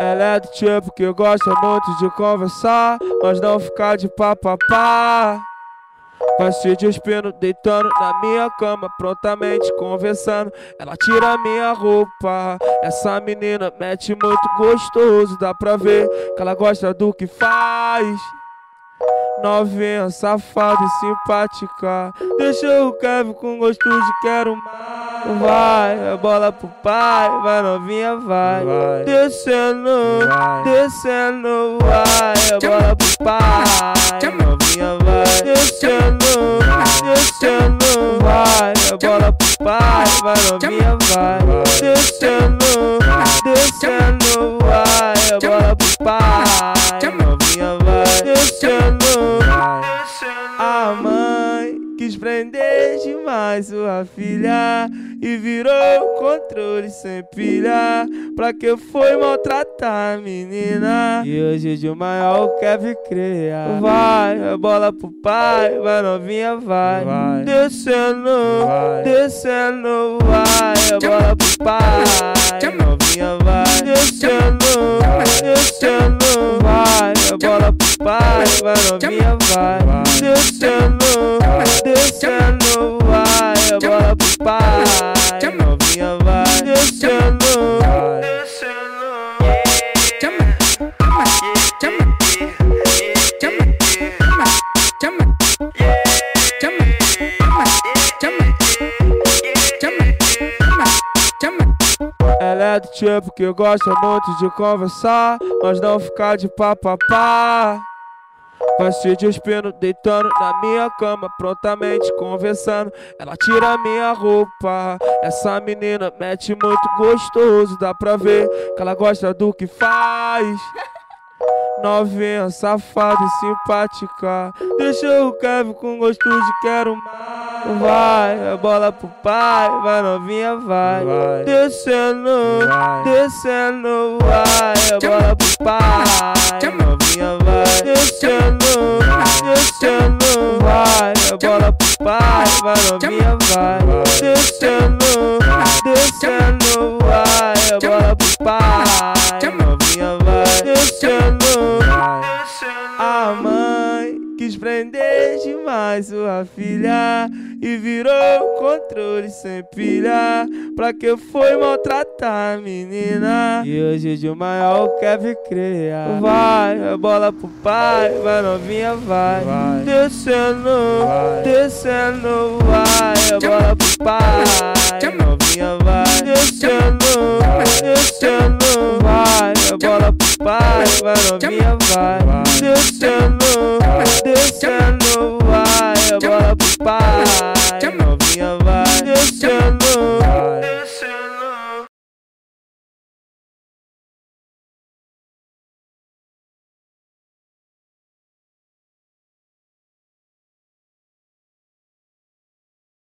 Ela é do tipo que gosta muito de conversar, mas não ficar de papapá. Vai se despindo, deitando na minha cama, prontamente conversando. Ela tira minha roupa. Essa menina mete muito gostoso, dá pra ver que ela gosta do que faz. Novinha, safada e simpática. Deixa o Kevin com gosto de quero mais. Vai, a bola pro pai, vai novinha, vai. vai. Descendo, vai. descendo, vai, a bola pro pai. Novinha, vai. Descendo, descendo, vai, a bola pro pai, vai novinha, vai. Descendo, descendo, vai, a bola pro pai. Novinha, vai. Descendo, sua filha e virou controle sem pilha. Pra que foi maltratar a menina? E hoje de maior quer crer. Vai, a bola pro pai, vai novinha, vai. vai. Descendo, vai. descendo, vai, a bola pro pai. Novinha, vai. Descendo, descendo, vai, a bola pro pai, vai novinha, vai. Descendo, descendo, vai, pai. Novinha, vai. Descendo, Ela é do tipo que gosta muito de conversar, mas não ficar de papapá. Vai se despindo, deitando na minha cama, prontamente conversando. Ela tira minha roupa. Essa menina mete muito gostoso, dá pra ver que ela gosta do que faz. Novinha, safada e simpática. Deixa o Kevin com gosto de quero mais. Vai, a bola pro pai, vai novinha, vai. vai. Descendo, vai. descendo, vai, a bola pro pai. Novinha, vai. Descendo, bola pro pai, vai novinha, vai. Descendo, descendo, vai, bola pro pai. Novinha, vai. Descendo, a mãe quis prender demais sua filha e virou controle sem pilha. Pra que foi maltratar a menina? E hoje de maior quer crer. Vai, a bola pro pai, vai novinha, vai. vai. Descendo, vai. descendo, vai, a bola pro pai. Novinha, vai. Descendo, descendo, vai, a bola pro pai, vai novinha, vai. Descendo, descendo, vai,